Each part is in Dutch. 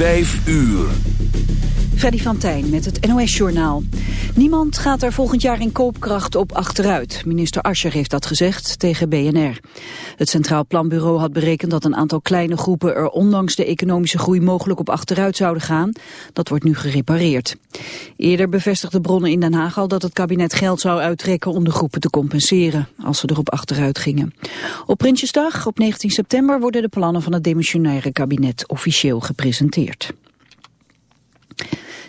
Vijf uur. Freddy van Tijn met het NOS-journaal. Niemand gaat er volgend jaar in koopkracht op achteruit. Minister Ascher heeft dat gezegd tegen BNR. Het Centraal Planbureau had berekend dat een aantal kleine groepen er ondanks de economische groei mogelijk op achteruit zouden gaan. Dat wordt nu gerepareerd. Eerder bevestigden bronnen in Den Haag al dat het kabinet geld zou uittrekken om de groepen te compenseren als ze erop achteruit gingen. Op Prinsjesdag, op 19 september, worden de plannen van het demissionaire kabinet officieel gepresenteerd.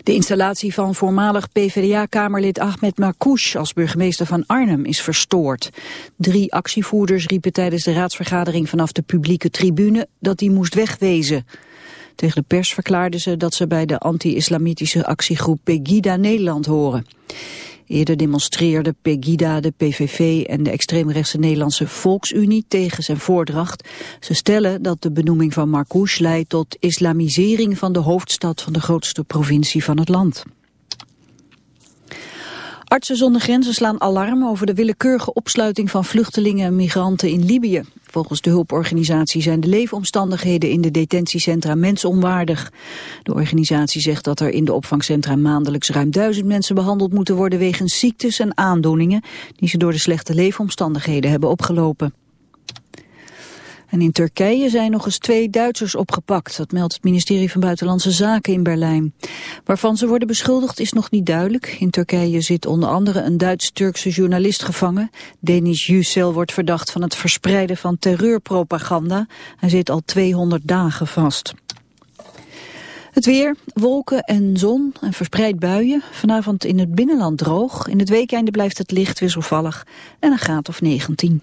De installatie van voormalig PvdA-kamerlid Ahmed Marcouch als burgemeester van Arnhem is verstoord. Drie actievoerders riepen tijdens de raadsvergadering vanaf de publieke tribune dat hij moest wegwezen. Tegen de pers verklaarden ze dat ze bij de anti-islamitische actiegroep Pegida Nederland horen. Eerder demonstreerden Pegida, de PVV en de extreemrechtse Nederlandse Volksunie tegen zijn voordracht. Ze stellen dat de benoeming van Marcouch leidt tot islamisering van de hoofdstad van de grootste provincie van het land. Artsen zonder grenzen slaan alarm over de willekeurige opsluiting van vluchtelingen en migranten in Libië. Volgens de hulporganisatie zijn de leefomstandigheden in de detentiecentra mensonwaardig. De organisatie zegt dat er in de opvangcentra maandelijks ruim duizend mensen behandeld moeten worden wegens ziektes en aandoeningen die ze door de slechte leefomstandigheden hebben opgelopen. En in Turkije zijn nog eens twee Duitsers opgepakt. Dat meldt het ministerie van Buitenlandse Zaken in Berlijn. Waarvan ze worden beschuldigd is nog niet duidelijk. In Turkije zit onder andere een Duits-Turkse journalist gevangen. Denis Yücel wordt verdacht van het verspreiden van terreurpropaganda. Hij zit al 200 dagen vast. Het weer, wolken en zon en verspreid buien. Vanavond in het binnenland droog. In het weekende blijft het licht wisselvallig en een graad of 19.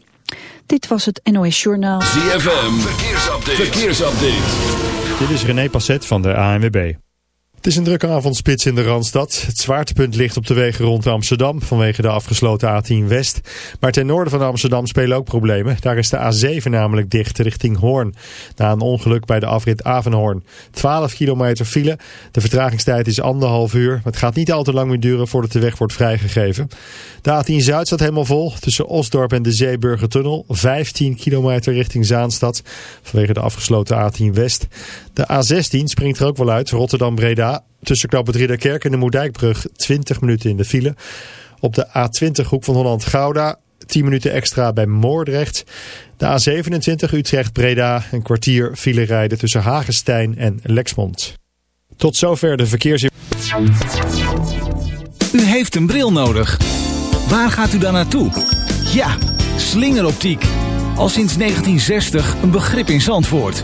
Dit was het NOS Journaal. ZFM, verkeersupdate. verkeersupdate. Dit is René Passet van de ANWB. Het is een drukke avondspits in de Randstad. Het zwaartepunt ligt op de wegen rond Amsterdam vanwege de afgesloten A10 West. Maar ten noorden van Amsterdam spelen ook problemen. Daar is de A7 namelijk dicht richting Hoorn. Na een ongeluk bij de afrit Avenhoorn. 12 kilometer file. De vertragingstijd is anderhalf uur. Het gaat niet al te lang meer duren voordat de weg wordt vrijgegeven. De A10 Zuid staat helemaal vol. Tussen Osdorp en de Zeeburgertunnel. 15 kilometer richting Zaanstad. Vanwege de afgesloten A10 West. De A16 springt er ook wel uit. Rotterdam-Breda. Tussen Knap het en de Moerdijkbrug 20 minuten in de file. Op de A20 Hoek van Holland-Gouda 10 minuten extra bij Moordrecht. De A27 Utrecht-Breda een kwartier file rijden tussen Hagenstein en Lexmond. Tot zover de verkeers... U heeft een bril nodig. Waar gaat u dan naartoe? Ja, slingeroptiek. Al sinds 1960 een begrip in Zandvoort.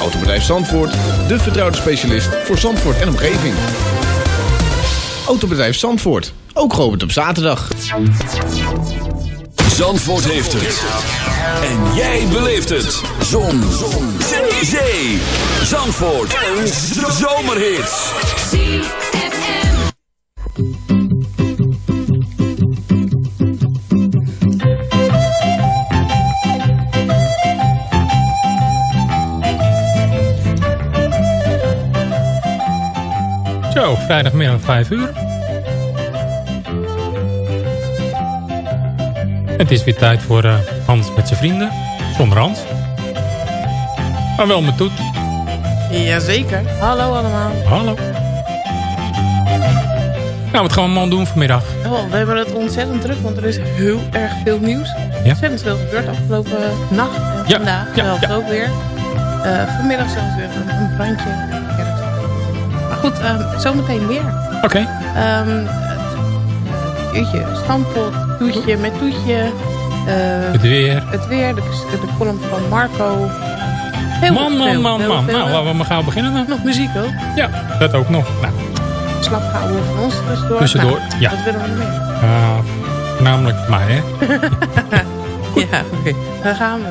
Autobedrijf Zandvoort, de vertrouwde specialist voor Zandvoort en omgeving. Autobedrijf Zandvoort, ook geopend op zaterdag. Zandvoort heeft het. En jij beleeft het. Zon. Zon. Zee. Zee. Zandvoort. Een zomerhit. Zo, vrijdagmiddag 5 uur. Het is weer tijd voor uh, Hans met zijn vrienden. Zonder Hans. Maar wel met Toet. Jazeker. Hallo allemaal. Hallo. Nou, wat gaan we allemaal doen vanmiddag? Oh, we hebben het ontzettend druk, want er is heel erg veel nieuws. Ontzettend veel gebeurd afgelopen nacht en Ja, vandaag. ja, ja. ook weer. Eh, vanmiddag zelfs weer een, een brandje. Goed, ehm, zometeen weer. Oké. Ehm uh, uurtje stampot, toetje met toetje. eh, Het weer. het weer, de, de column van Marco. Heel Man, man, veel, man, man. veel. Nou, laten we maar gauw beginnen dan. Nog muziek ook. Ja, dat ook nog. Nou, Slap houden van ons tussendoor. Tussendoor, Nou, ja. Wat willen we nog meer? uh, namelijk mij, hè. Ja, oké. Daar gaan we.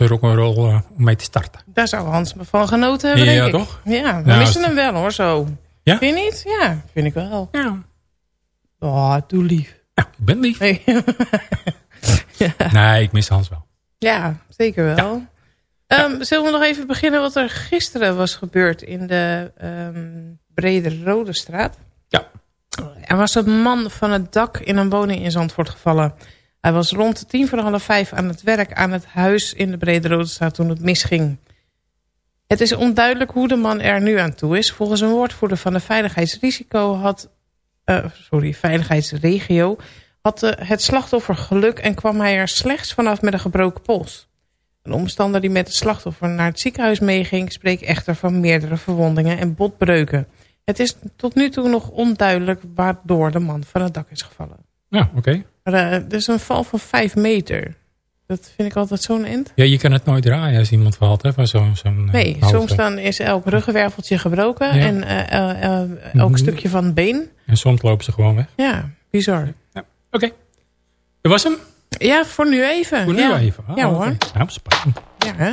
Ouderwetse rock'n'roll uh, om mee te starten. Daar zou Hans me van genoten hebben, Ja, denk ik. toch? Ja, we missen hem wel hoor, zo. Ja? Vind je niet? Ja, vind ik wel. Ja. Oh, doe lief. Ja, ik ben lief. Nee. Nee, ik mis Hans wel. ja, zeker wel. Ehm, zullen we nog even beginnen wat er gisteren was gebeurd in de ehm Brede Rode Straat? Ja. Er was een man van het dak in een woning in Zandvoort gevallen. Hij was rond tien voor half vijf aan het werk aan het huis in de Brede Rode Straat toen het misging. Het is onduidelijk hoe de man er nu aan toe is. Volgens een woordvoerder van de veiligheidsrisico had, eh, sorry, veiligheidsregio had eh, het slachtoffer geluk en kwam hij er slechts vanaf met een gebroken pols. Een omstander die met het slachtoffer naar het ziekenhuis meeging... spreekt echter van meerdere verwondingen en botbreuken. Het is tot nu toe nog onduidelijk waardoor de man van het dak is gevallen. Ja, oké. Maar er is een val van 5 meter. Dat vind ik altijd zo'n end. Ja, je kan het nooit draaien als iemand valt, hè? Van zo'n eh, Nee, soms dan is elk ruggenwerveltje gebroken... Ja. en eh, eh, elk Mhm. stukje van het been. En soms lopen ze gewoon weg. Ja, bizar. Oké. Dat was hem? Ja, voor nu even. Voor nu ja. even. Ah, ja hoor. Nou, spannend. Ja, hè?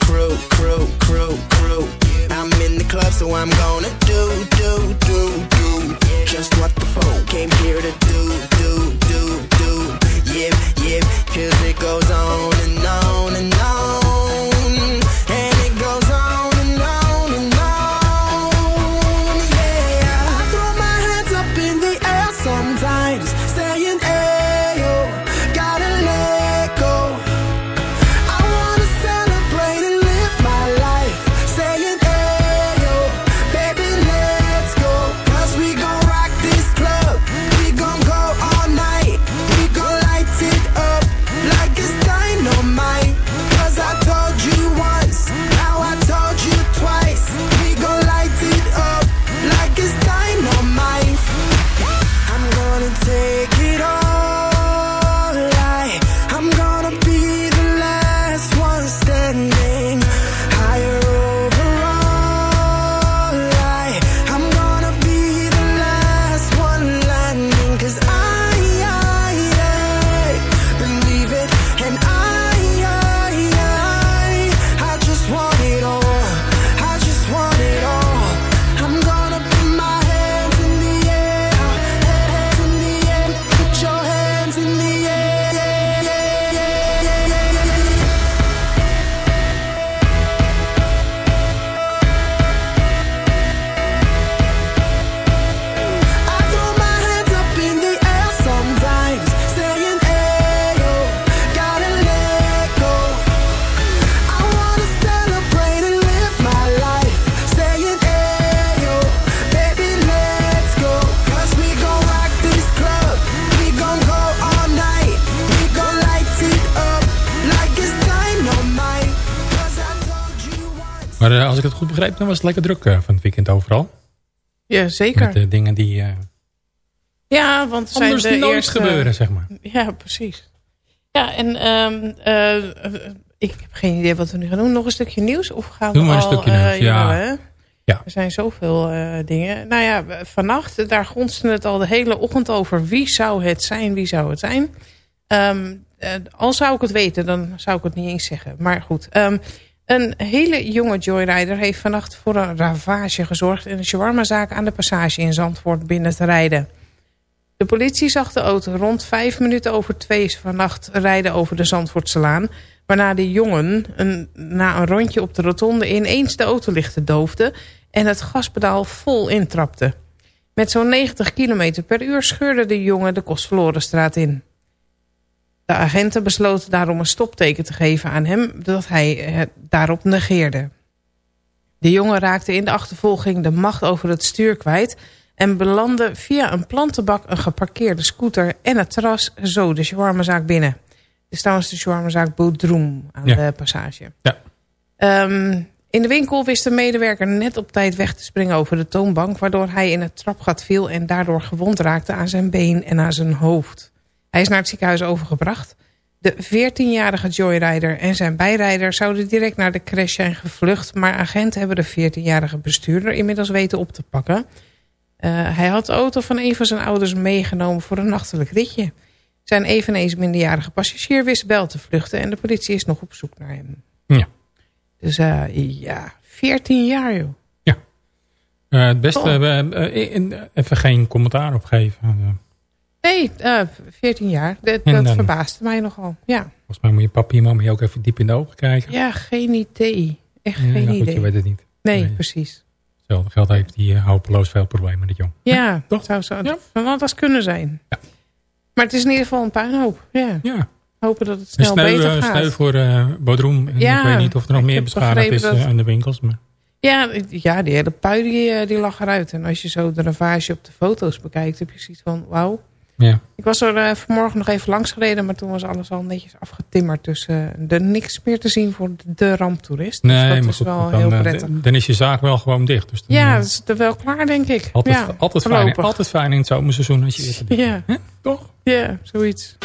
crew, crew, crew, crew. I'm in the club, so I'm gonna do, do, do, do. Just what the folk came here to do, do, do, do. Yeah, yeah, cause it goes on het dan was het lekker druk eh, van het weekend overal. Ja, zeker. Met de dingen die eh, Ja, want zijn anders de nooit eerste... gebeuren, zeg maar. Ja, precies. Ja, en ehm, eh, ik heb geen idee wat we nu gaan doen. Nog een stukje nieuws? Of gaan Doe we maar een al, stukje nieuws, ja. hè? Ja. Er zijn zoveel eh, dingen. Nou ja, vannacht, daar gonsten het al de hele ochtend over. Wie zou het zijn? Wie zou het zijn? Eh, al zou ik het weten, dan zou ik het niet eens zeggen. Maar goed. ehm, een hele jonge joyrider heeft vannacht voor een ravage gezorgd... in een shawarmazaak aan de passage in Zandvoort binnen te rijden. De politie zag de auto rond vijf minuten over twee vannacht rijden over de Zandvoortselaan. Waarna de jongen een, na een rondje op de rotonde ineens de autolichten doofde en het gaspedaal vol intrapte. Met zo'n 90 km per uur scheurde de jongen de Kostverlorenstraat in. De agenten besloten daarom een stopteken te geven aan hem dat hij het daarop negeerde. De jongen raakte in de achtervolging de macht over het stuur kwijt en belandde via een plantenbak, een geparkeerde scooter en het terras zo de shawarmazaak binnen. Is trouwens de shawarmazaak Boudroem aan Ja. de passage. Ja. Ehm, in de winkel wist de medewerker net op tijd weg te springen over de toonbank... waardoor hij in het trapgat viel en daardoor gewond raakte aan zijn been en aan zijn hoofd. Hij is naar het ziekenhuis overgebracht. De 14-jarige joyrider en zijn bijrijder zouden direct naar de crash zijn gevlucht... maar agenten hebben de 14-jarige bestuurder inmiddels weten op te pakken. Eh, hij had de auto van een van zijn ouders meegenomen voor een nachtelijk ritje. Zijn eveneens minderjarige passagier wist wel te vluchten... en de politie is nog op zoek naar hem. Ja. Dus eh, ja, 14 jaar joh. Eh, het beste, Oh. even geen commentaar op geven. Eh, Nee, eh 14 jaar. Dat, dat dan- verbaasde mij nogal. Ja. volgens mij moet je papi en mami ook even diep in de ogen kijken. ja, geen idee. Echt Ja, geen goed, idee. je weet het niet. Nee, Nee. precies. Hetzelfde geld heeft die uh, hopeloos veel problemen, dat jong. Ja, Toch? zou zo Ja. van alles kunnen zijn. Ja. Maar het is in ieder geval een puinhoop. Ja. Ja, Hopen dat het snel sneu, beter eh, gaat. sneu voor eh. En Ja, ik weet niet of er nog meer beschadigd is eh, dat- aan de winkels. Maar, Ja, ja, die hele pui die, eh, die lag eruit. En als je zo de ravage op de foto's bekijkt, heb je zoiets van wauw. Ja. Ik was er eh, vanmorgen nog even langs gereden, maar toen was alles al netjes afgetimmerd. Dus eh, er niks meer te zien voor de ramptoerist. Dus Nee, dat maar is goed, wel dan, heel eh, prettig. dan is je zaak wel gewoon dicht. Dus dan, ja, dat is er wel klaar, denk ik. altijd, ja, altijd, fijn, voorlopig. altijd fijn in het zomerseizoen als je weer te bent. Ja? Toch? ja, zoiets.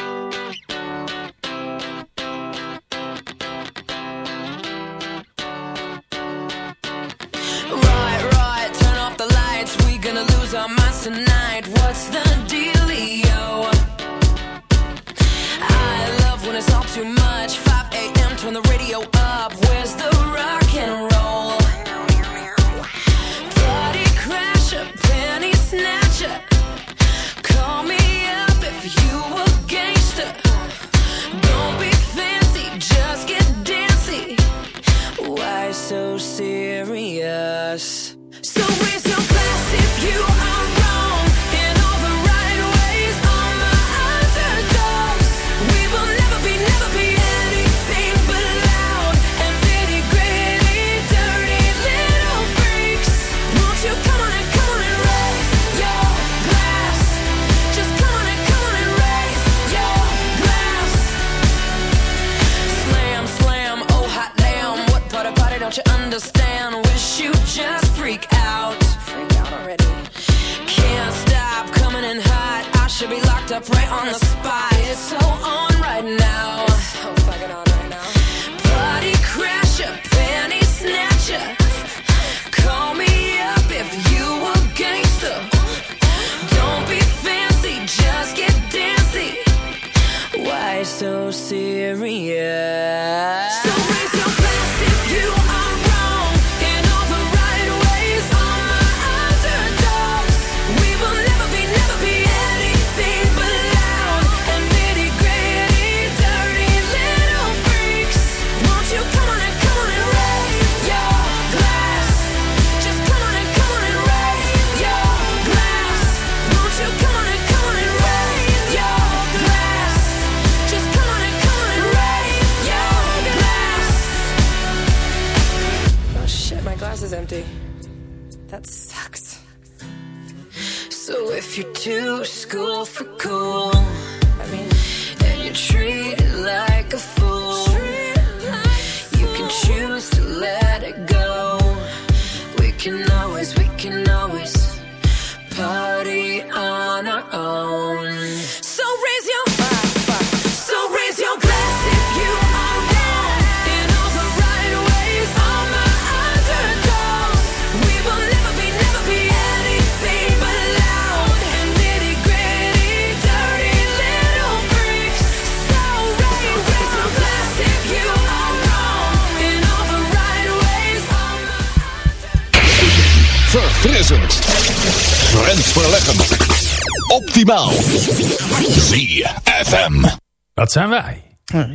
Dat zijn wij.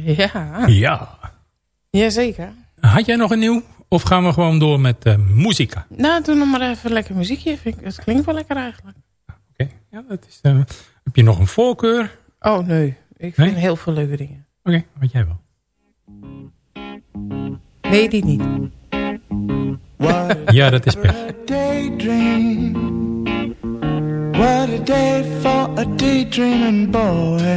Ja, Ja. jazeker. Had jij nog een nieuw? Of gaan we gewoon door met uh, muzika? Nou, doe nog maar even lekker muziekje. Vind ik, het klinkt wel lekker eigenlijk. Oké. Ja, dat is, uh, heb je nog een voorkeur? Oh nee, ik Nee? vind heel veel leuke dingen. Oké, wat jij wel. Nee, die niet. Ja, dat is pech. daydream. What a day for a daydreaming boy.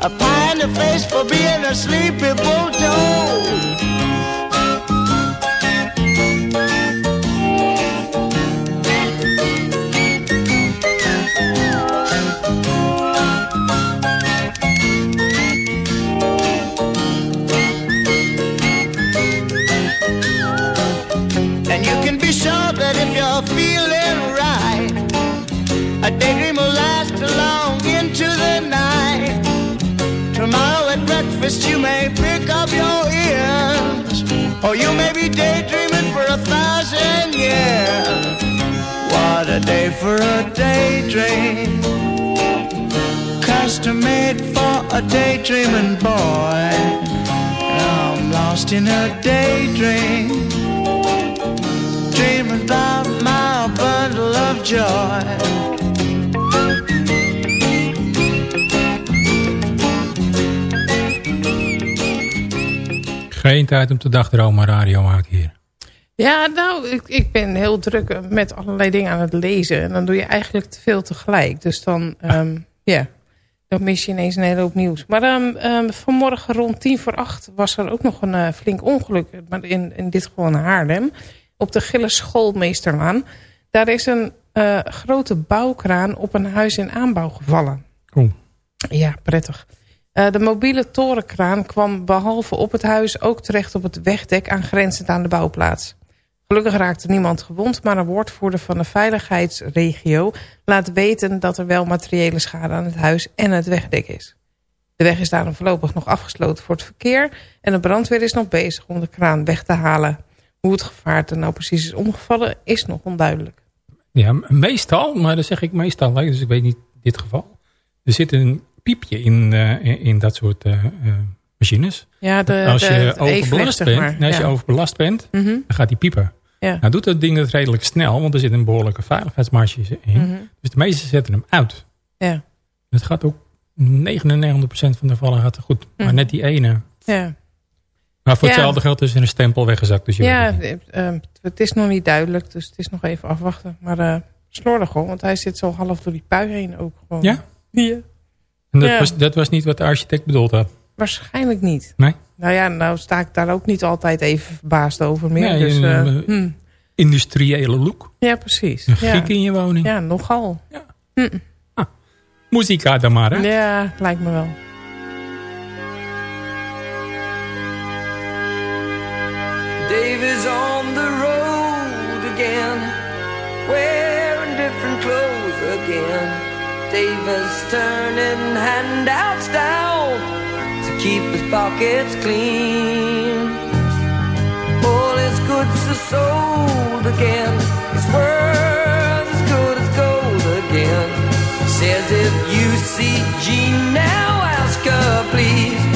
A pie in the face for being a sleepy bulldog. At you may pick up your ears, or you may be daydreaming for a thousand years. What a day for a daydream, custom made for a daydreaming boy. I'm lost in a daydream dreaming about my bundle of joy. Geen tijd om te dagdromen, radio maakt hier. Ja, nou, ik, ik ben heel druk met allerlei dingen aan het lezen. En dan doe je eigenlijk te veel tegelijk. Dus dan, ehm, ja, dan mis je ineens een hele hoop nieuws. Maar ehm, ehm, vanmorgen rond tien voor acht was er ook nog een eh, flink ongeluk. Maar in, in dit geval in Haarlem. Op de Gilles Schoolmeesterlaan. Daar is een eh, grote bouwkraan op een huis in aanbouw gevallen. Ja, prettig. Eh, de mobiele torenkraan kwam behalve op het huis ook terecht op het wegdek aangrenzend aan de bouwplaats. Gelukkig raakte niemand gewond, maar een woordvoerder van de veiligheidsregio laat weten dat er wel materiële schade aan het huis en het wegdek is. De weg is daarom voorlopig nog afgesloten voor het verkeer en de brandweer is nog bezig om de kraan weg te halen. Hoe het gevaarte nou precies is omgevallen is nog onduidelijk. Ja, meestal, maar dat zeg ik meestal, dus ik weet niet dit geval. Er zit een piepje in, eh, in, in dat soort eh, eh, machines. Ja, de, als je overbelast bent, maar. als je overbelast bent, dan gaat die piepen. Ja. Nou doet dat ding het redelijk snel, want er zit een behoorlijke veiligheidsmarge in. Mhm. Dus de meesten zetten hem uit. Ja. Het gaat ook 99% van de gevallen gaat het goed. Maar Mhm. net die ene. Ja, Maar voor Ja. hetzelfde geld is er een stempel weggezakt. Dus ja het niet. eh, eh, het is nog niet duidelijk, dus het is nog even afwachten. Maar eh slordig hoor, want hij zit zo half door die pui heen ook gewoon. Ja? Ja. En dat, Ja. was, dat was niet wat de architect bedoeld had. Waarschijnlijk niet. Nee? Nou ja, nou sta ik daar ook niet altijd even verbaasd over meer. Nee, dus, een, hm. Industriële look. Ja, precies. Een ja. giek in je woning. Ja, nogal. Muzika dan maar, hè? Ja, lijkt me wel. Dave is on the road again, wearing different clothes again. Dave is turning handouts down to keep his pockets clean. All his goods are sold again, his world's as good as gold again. Says if you see Jean now, ask her please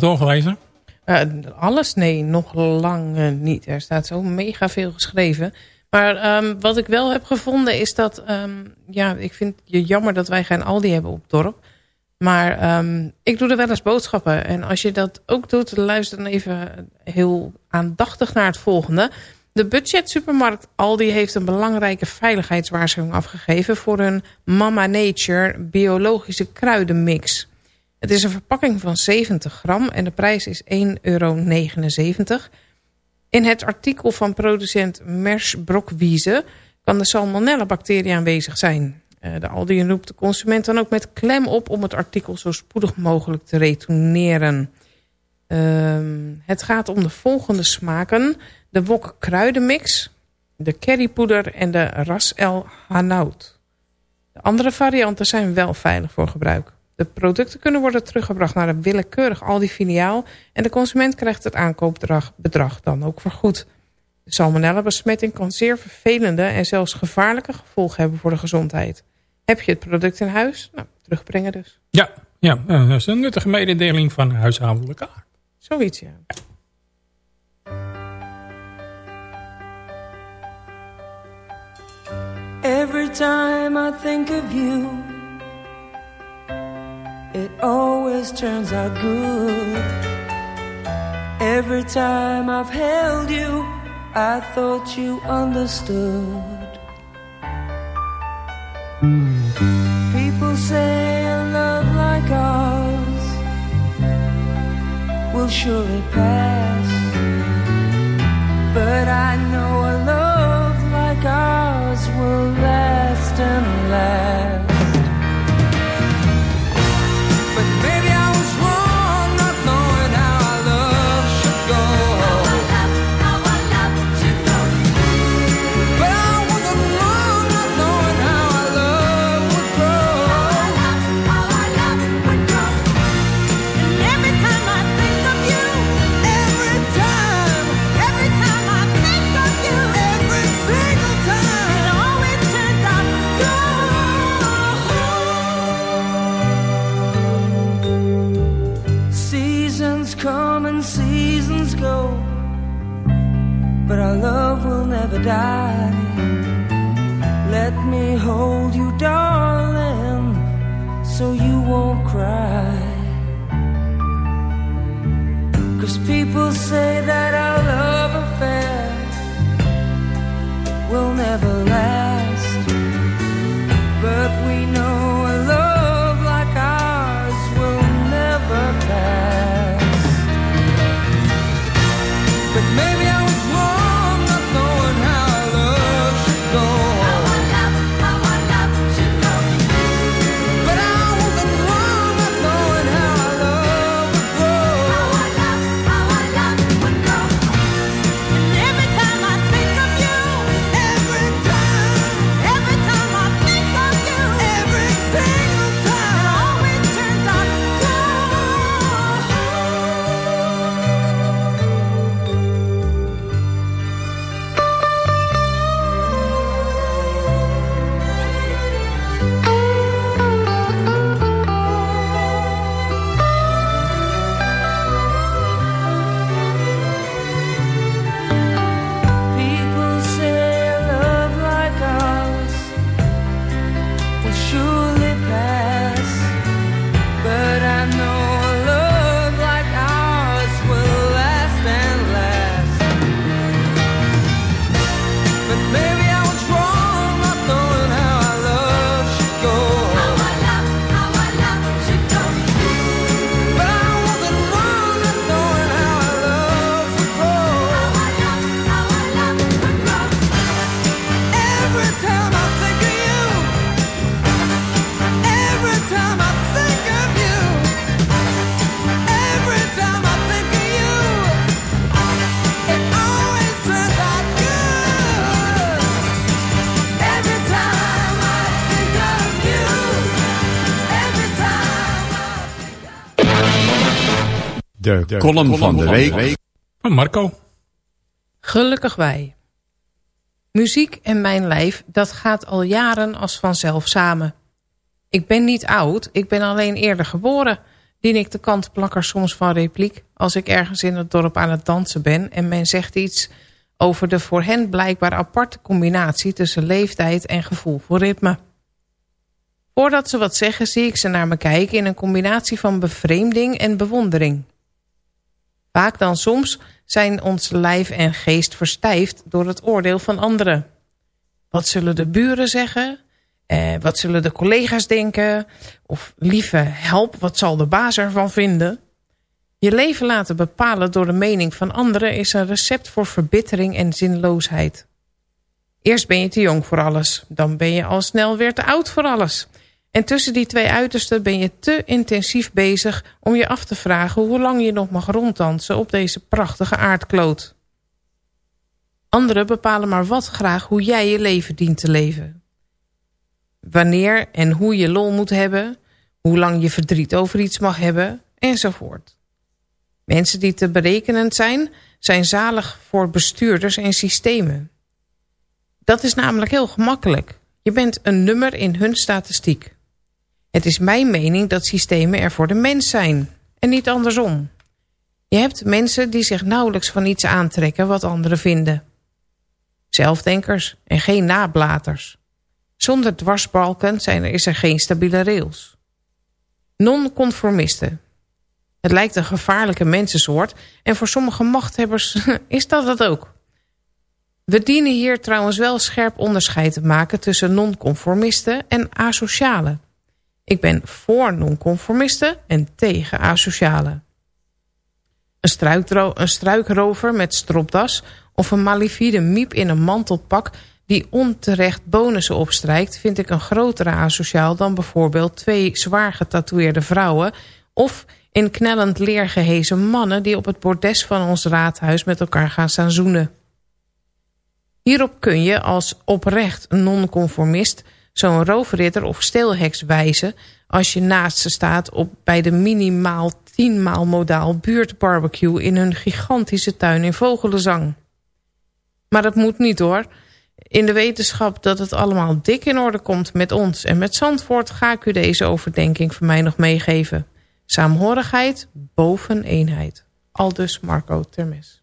alles doorgelezen? Eh, alles? Nee, nog lang niet. Er staat zo mega veel geschreven. Maar ehm, wat ik wel heb gevonden is dat... ehm, ja, ik vind het jammer dat wij geen Aldi hebben op het dorp. Maar ehm, ik doe er wel eens boodschappen. En als je dat ook doet, luister dan even heel aandachtig naar het volgende. De budget supermarkt Aldi heeft een belangrijke veiligheidswaarschuwing afgegeven... voor hun Mama Nature biologische kruidenmix. Het is een verpakking van 70 gram en de prijs is 1,79 euro. In het artikel van producent Mers Brokwiese kan de salmonella-bacterie aanwezig zijn. Eh, De Aldi roept de consument dan ook met klem op om het artikel zo spoedig mogelijk te retourneren. Ehm, het gaat om de volgende smaken. De wok kruidenmix, de currypoeder en de ras el hanout. De andere varianten zijn wel veilig voor gebruik. De producten kunnen worden teruggebracht naar een willekeurig Aldi-filiaal... en de consument krijgt het aankoopbedrag bedrag dan ook vergoed. De salmonella-besmetting kan zeer vervelende en zelfs gevaarlijke gevolgen hebben voor de gezondheid. Heb je het product in huis? Nou, terugbrengen dus. Ja, ja eh, dat is een nuttige mededeling van huishoudelijke aard. Zoiets, ja. Every time I think of you, it always turns out good. Every time I've held you, I thought you understood. People say a love like ours will surely pass. But I know a love like ours will last and last. De, column, van de week. Van Marco. Gelukkig wij. Muziek en mijn lijf, dat gaat al jaren als vanzelf samen. Ik ben niet oud, ik ben alleen eerder geboren... dien ik de kantplakker soms van repliek... als ik ergens in het dorp aan het dansen ben... en men zegt iets over de voor hen blijkbaar aparte combinatie... tussen leeftijd en gevoel voor ritme. Voordat ze wat zeggen, zie ik ze naar me kijken... in een combinatie van bevreemding en bewondering. Vaak dan soms zijn ons lijf en geest verstijfd... door het oordeel van anderen. Wat zullen de buren zeggen? Eh, wat zullen de collega's denken? Of lieve help, wat zal de baas ervan vinden? Je leven laten bepalen door de mening van anderen... is een recept voor verbittering en zinloosheid. Eerst ben je te jong voor alles. Dan ben je al snel weer te oud voor alles. En tussen die twee uitersten ben je te intensief bezig... om je af te vragen hoe lang je nog mag ronddansen... op deze prachtige aardkloot. Anderen bepalen maar wat graag hoe jij je leven dient te leven wanneer en hoe je lol moet hebben... hoe lang je verdriet over iets mag hebben, enzovoort. Mensen die te berekenend zijn, zijn zalig voor bestuurders en systemen. Dat is namelijk heel gemakkelijk. Je bent een nummer in hun statistiek. Het is mijn mening dat systemen er voor de mens zijn en niet andersom. Je hebt mensen die zich nauwelijks van iets aantrekken wat anderen vinden. Zelfdenkers en geen nablaters. Zonder dwarsbalken zijn er, is er geen stabiele rails. Non-conformisten. Het lijkt een gevaarlijke mensensoort en voor sommige machthebbers is dat het ook. We dienen hier trouwens wel scherp onderscheid te maken tussen non-conformisten en asocialen. Ik ben voor non-conformisten en tegen asocialen. Een, een struikrover met stropdas of een malifide miep in een mantelpak die onterecht bonussen opstrijkt... vind ik een grotere asociaal dan bijvoorbeeld twee zwaar getatoeëerde vrouwen... of in knellend leer mannen... die op het bordes van ons raadhuis met elkaar gaan staan zoenen. Hierop kun je als oprecht nonconformist zo'n roofridder of steelheks wijzen... als je naast ze staat op bij de minimaal tienmaal modaal buurtbarbecue... in hun gigantische tuin in Vogelenzang. Maar dat moet niet hoor in de wetenschap dat het allemaal dik in orde komt met ons en met Zandvoort... ga ik u deze overdenking van mij nog meegeven. Saamhorigheid boven eenheid. Aldus Marco Termes.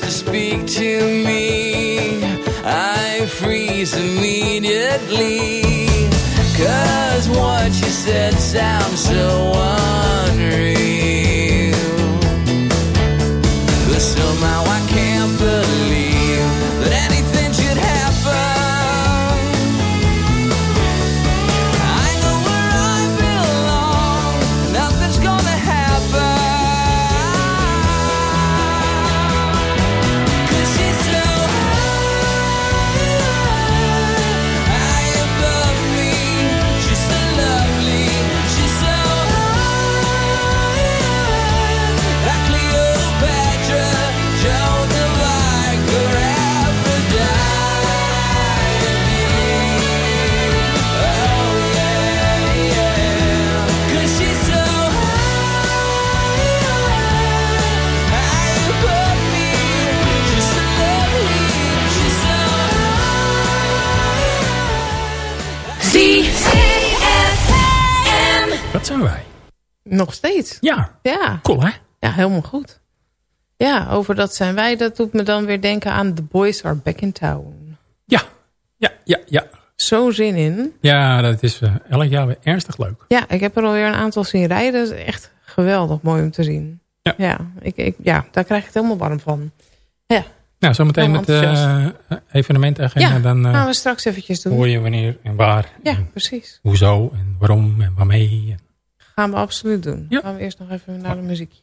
To speak to me, I freeze immediately. Cause what you said sounds so unreal. Nog steeds. Ja. Ja. Cool, hè? Ja, helemaal goed. Ja, over dat zijn wij. Dat doet me dan weer denken aan The Boys Are Back in Town. Ja. Ja, ja, ja. Zo zin in. Ja, dat is eh, elk jaar weer ernstig leuk. Ja, ik heb er alweer een aantal zien rijden. Dat is echt geweldig mooi om te zien. Ja. Ja, ik, ik, ja daar krijg ik het helemaal warm van. Ja, Nou, zometeen met enthousiast. uh, evenementagenda. ja dan eh, gaan we straks eventjes doen. hoor je wanneer en waar. Ja, en precies. hoezo en waarom en waarmee. En... Gaan we absoluut doen. Ja. Gaan we eerst nog even naar de muziekje.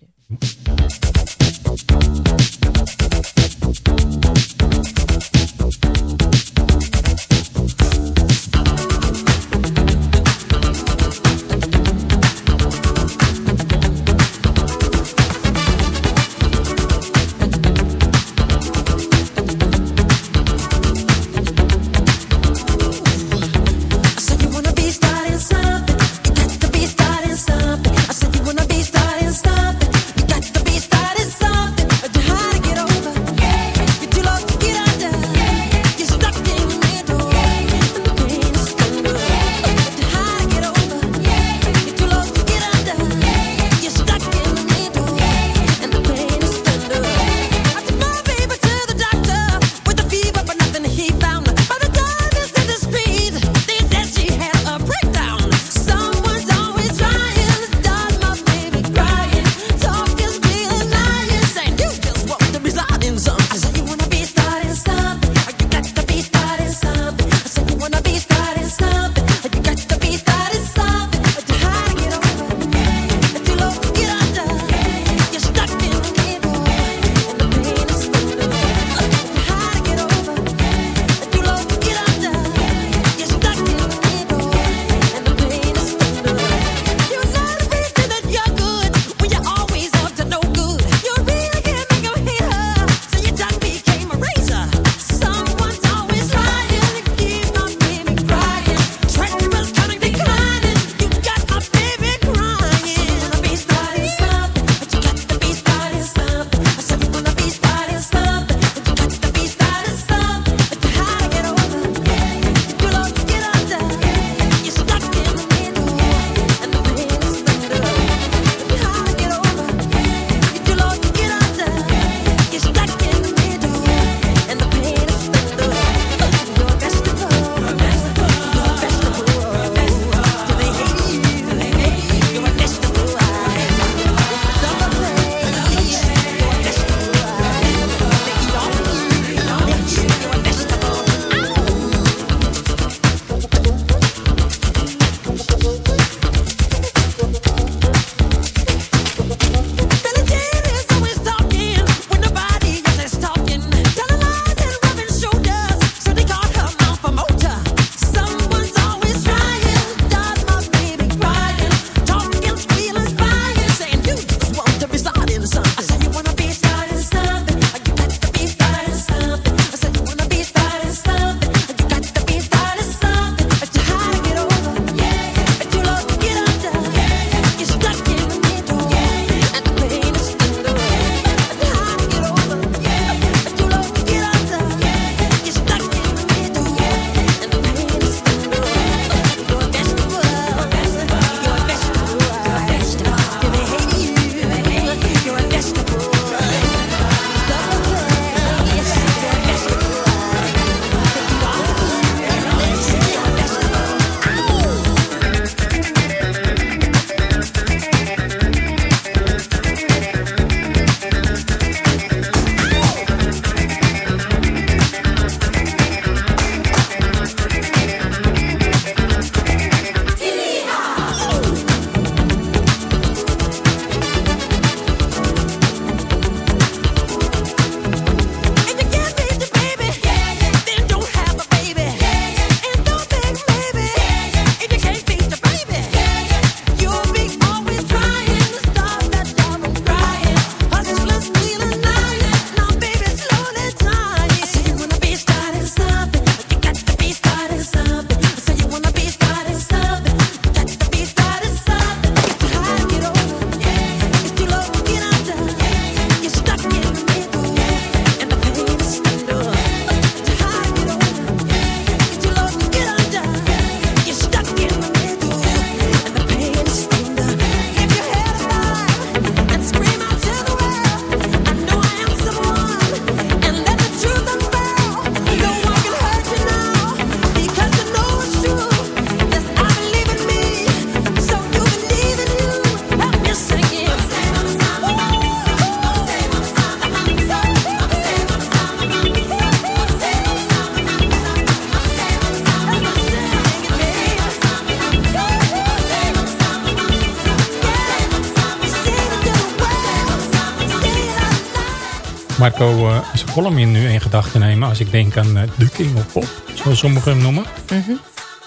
In nu in gedachten nemen. Als ik denk aan eh, de King of Pop, zoals sommigen hem noemen. Mhm.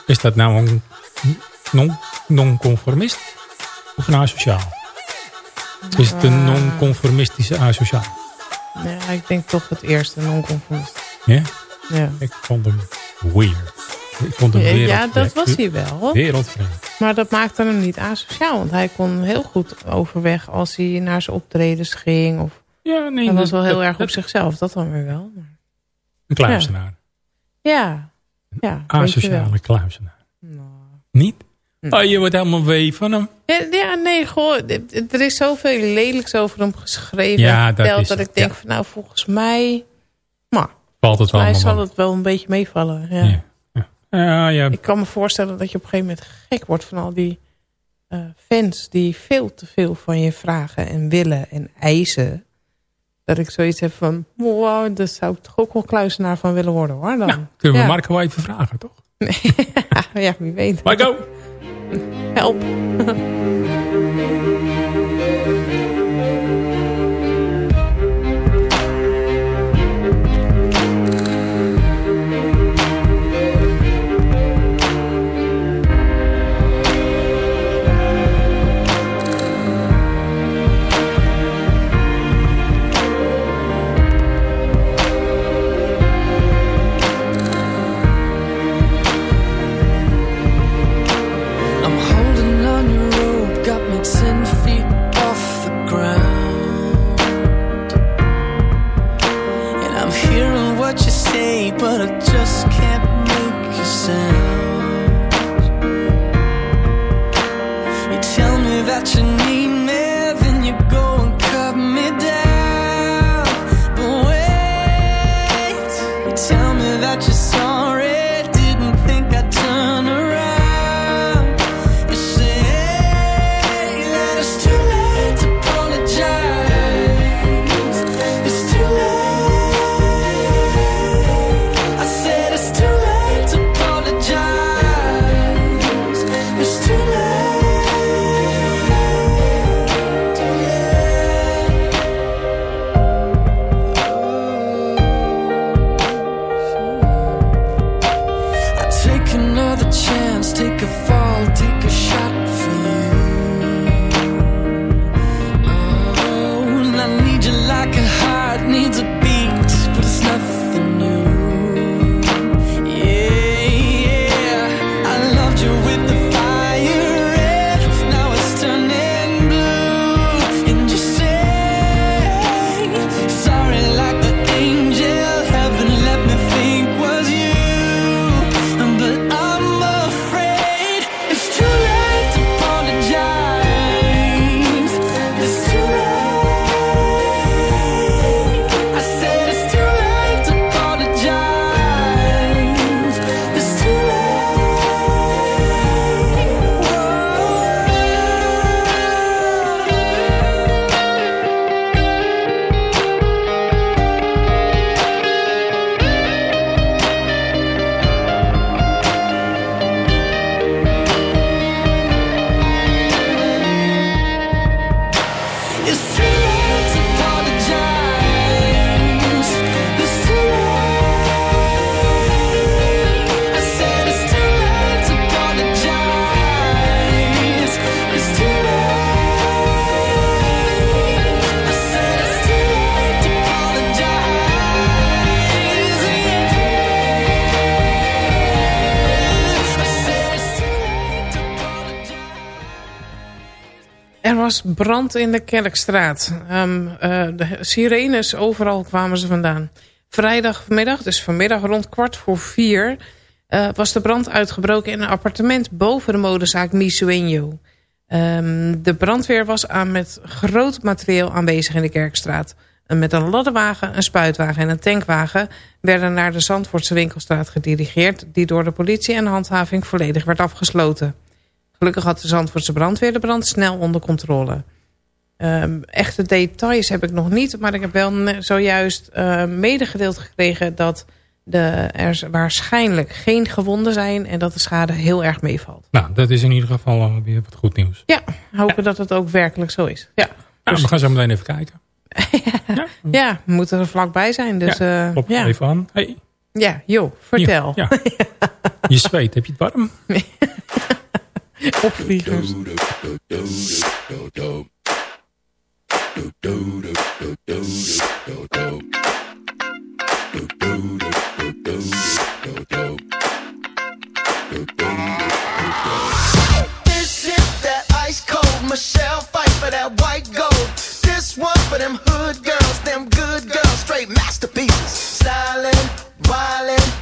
Is dat nou een non- non-conformist of een asociaal? Is het een Ah. non-conformistische asociaal? Ja, ik denk toch het eerste non-conformist. Ja? Ja. Ik vond hem weird. Ik vond hem ja, dat was hij wel. Wereldvreemd. Maar dat maakte hem niet asociaal. Want hij kon heel goed overweg als hij naar zijn optredens ging. Of... Ja, nee, hij was dat- wel heel dat- erg op dat- zichzelf. Dat dan weer wel. Maar- Een kluizenaar. Ja. ja wel. Asociale kluizenaar. Niet? Oh, je wordt helemaal wee van hem. Ja, ja, nee, gewoon, er is zoveel lelijks over hem geschreven. Ja, dat verteld is dat het, ik denk ja. van, nou, volgens mij... Maar, Valt het wel volgens mij zal het wel een beetje meevallen. Ja. Ja. Ja, ja. Ik kan me voorstellen dat je op een gegeven moment gek wordt van al die eh, fans... die veel te veel van je vragen en willen en eisen. Dat ik zoiets heb van, wow, daar zou ik toch ook wel kluisenaar van willen worden, hoor. Dan. Kunnen we ja. Marco even vragen, toch? ja, wie weet. Marco! Help. Was brand in de Kerkstraat. Ehm, eh, de sirenes, overal kwamen ze vandaan. Vrijdagmiddag, dus vanmiddag rond kwart voor vier... eh, was de brand uitgebroken in een appartement boven de modezaak Misuenjo. Ehm, de brandweer was aan met groot materieel aanwezig in de Kerkstraat. En met een ladderwagen, een spuitwagen en een tankwagen... werden naar de Zandvoortse winkelstraat gedirigeerd... die door de politie en handhaving volledig werd afgesloten. Gelukkig had de Zandvoortse brandweer de brand snel onder controle. Ehm, echte details heb ik nog niet, maar ik heb wel zojuist eh, medegedeeld gekregen dat de, er waarschijnlijk geen gewonden zijn en dat de schade heel erg meevalt. Nou, dat is in ieder geval eh, weer wat goed nieuws. Ja, hopen dat het ook werkelijk zo is. Ja, Nou, we gaan zo meteen even kijken. Ja, we moeten er vlakbij zijn. Dus, ja, ja. even aan. Hey, ja, joh, vertel. Ja. je zweet, heb je het warm? This is that ice cold Michelle fight for that white gold. This one for them hood girls, them good girls, straight masterpieces. Stylin', wildin',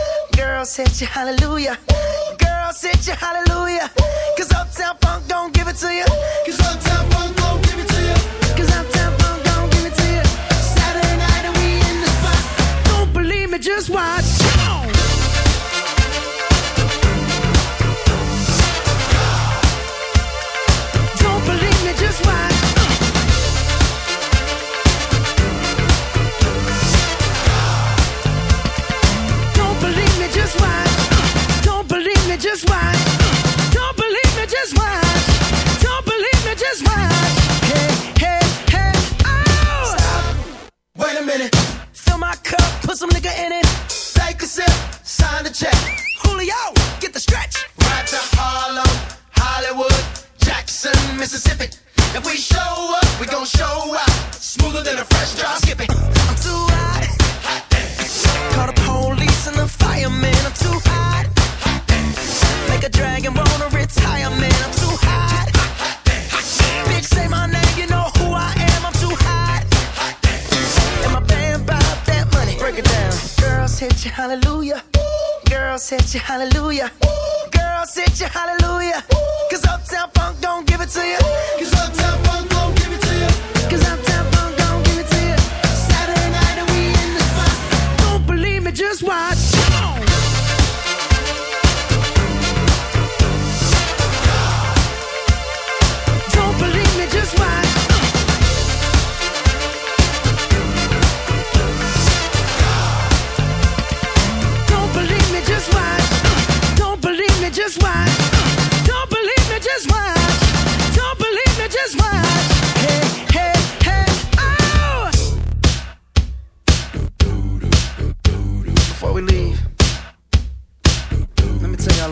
Girls hit you, hallelujah. Girls hit you, hallelujah. Cause Uptown Funk don't give it to you.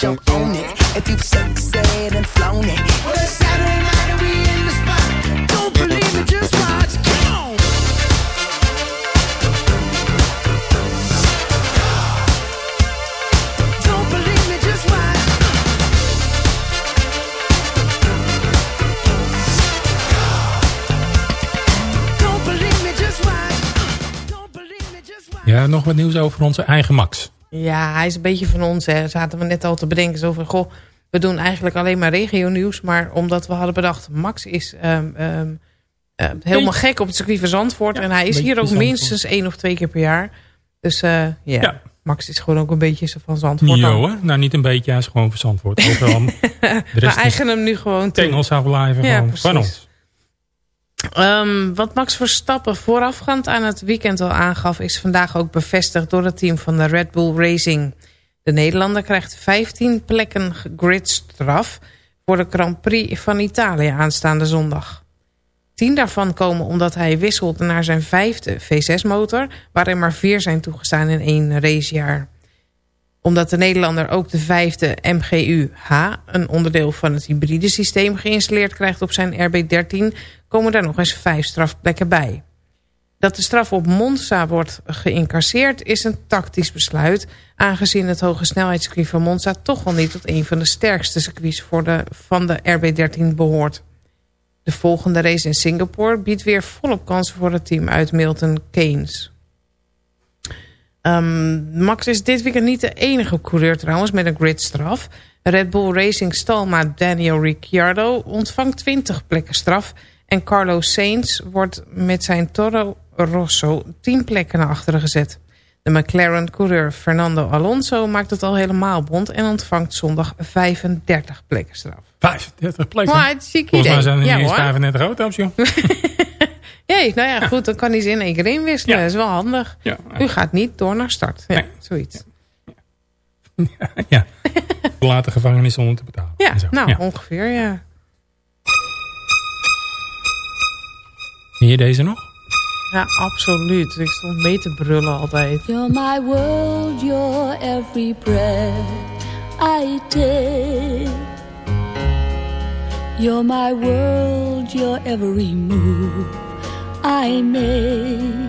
jump on it. If you succeed and flown it. Well, it's Saturday we in the spot. Don't believe me, just watch. Don't believe me, just watch. Don't believe me, just watch. Ja, nog wat nieuws over onze eigen Max. Ja, hij is een beetje van ons. Hè. Zaten we net al te bedenken. Zo van, goh, we doen eigenlijk alleen maar regio-nieuws. Maar omdat we hadden bedacht, Max is ehm, ehm, eh, helemaal gek op het circuit van Zandvoort. Ja, en hij is hier ook Zandvoort. minstens één of twee keer per jaar. Dus eh, ja. Ja. Max is gewoon ook een beetje van Zandvoort. Hoor. Nou, niet een beetje, hij is gewoon verzandwoord. Overal. De We rest eigenen hem nu gewoon toe. Engels afblijven Ja, gewoon precies. van ons. Ehm, wat Max Verstappen voorafgaand aan het weekend al aangaf... is vandaag ook bevestigd door het team van de Red Bull Racing. De Nederlander krijgt 15 plekken gridstraf... voor de Grand Prix van Italië aanstaande zondag. Tien daarvan komen omdat hij wisselt naar zijn vijfde V6-motor... waarin maar vier zijn toegestaan in één racejaar omdat de Nederlander ook de vijfde MGU-H... een onderdeel van het hybride systeem geïnstalleerd krijgt op zijn RB13... komen daar nog eens vijf strafplekken bij. Dat de straf op Monza wordt geïncasseerd is een tactisch besluit... aangezien het hoge snelheidscircuit van Monza toch al niet tot een van de sterkste circuits voor de, van de RB13 behoort. De volgende race in Singapore biedt weer volop kansen voor het team uit Milton Keynes. Ehm, Max is dit weekend niet de enige coureur trouwens met een gridstraf. Red Bull Racing stalmaat Daniel Ricciardo ontvangt 20 plekken straf... en Carlos Sainz wordt met zijn Toro Rosso 10 plekken naar achteren gezet. De McLaren-coureur Fernando Alonso maakt het al helemaal bond... en ontvangt zondag 35 plekken straf. 35 plekken? Maar het ziek Volgens mij idee. zijn er Ja, niet eens hoor. 35 auto's, joh. Jee, nou ja, goed, dan kan hij ze in één keer inwisselen. Dat is wel handig. Ja. U gaat niet door naar start. Ja, zoiets. ja. Verlaten gevangenis zonder te betalen. Ja, nou, Ja. ongeveer, ja. Hier deze nog? Ja, absoluut. Ik stond mee te brullen altijd. You're my world, you're every breath I take. You're my world, you're every move I may.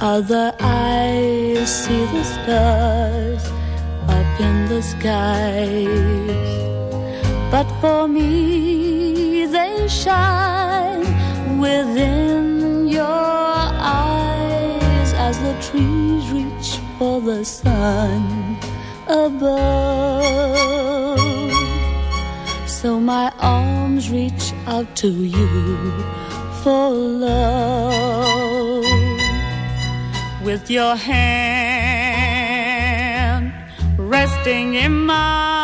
Other eyes see the stars up in the skies. But for me, they shine within your eyes as the trees reach for the sun above. So my arms reach out to you for love. With your hand resting in mine,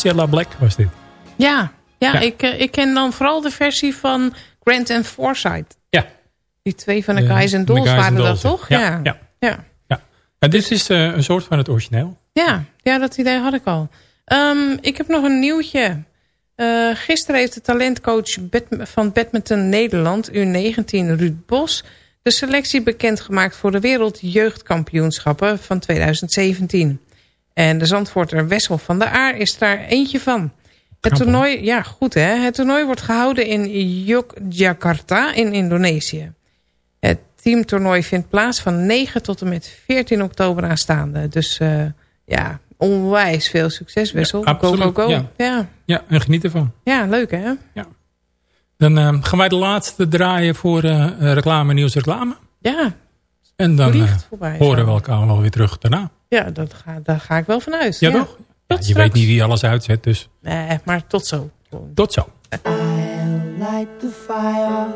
Cilla Black was dit. Ja, ja, Ja. Ik, eh, ik ken dan vooral de versie van Grant en Forsyth. Ja. Die twee van de De- Guys and Dolls waren dat toch? ja. Ja. Ja. Ja. Ja, dit is eh, een soort van het origineel. Ja, ja, dat idee had ik al. Ehm, ik heb nog een nieuwtje. Eh, gisteren heeft de talentcoach van Badminton Nederland, U19 Ruud Bos... de selectie bekendgemaakt voor de wereldjeugdkampioenschappen van 2017. En de Zandvoorter Wessel van der Aar is daar eentje van. Het toernooi, ja goed hè, het toernooi wordt gehouden in Yogyakarta in Indonesië. Het teamtoernooi vindt plaats van 9 tot en met 14 oktober aanstaande. Dus eh, ja, onwijs veel succes Wessel. go, absoluut, go, go. ja. Ja. Ja, en geniet ervan. Ja, leuk hè? Dan eh, gaan wij de laatste draaien voor eh, reclame, nieuws, reclame. Ja, En dan horen we elkaar wel weer terug daarna. Ja dat ga, daar ga ik wel vanuit. Ja, toch? Ja, Tot je straks. weet niet wie alles uitzet, dus Nee, maar tot zo. tot zo. light the fire.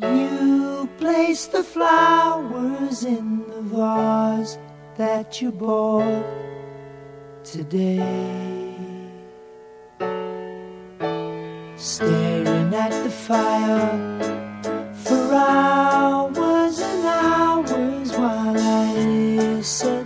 You place the flowers in the vase that you bought today. Staring at the fire for hours said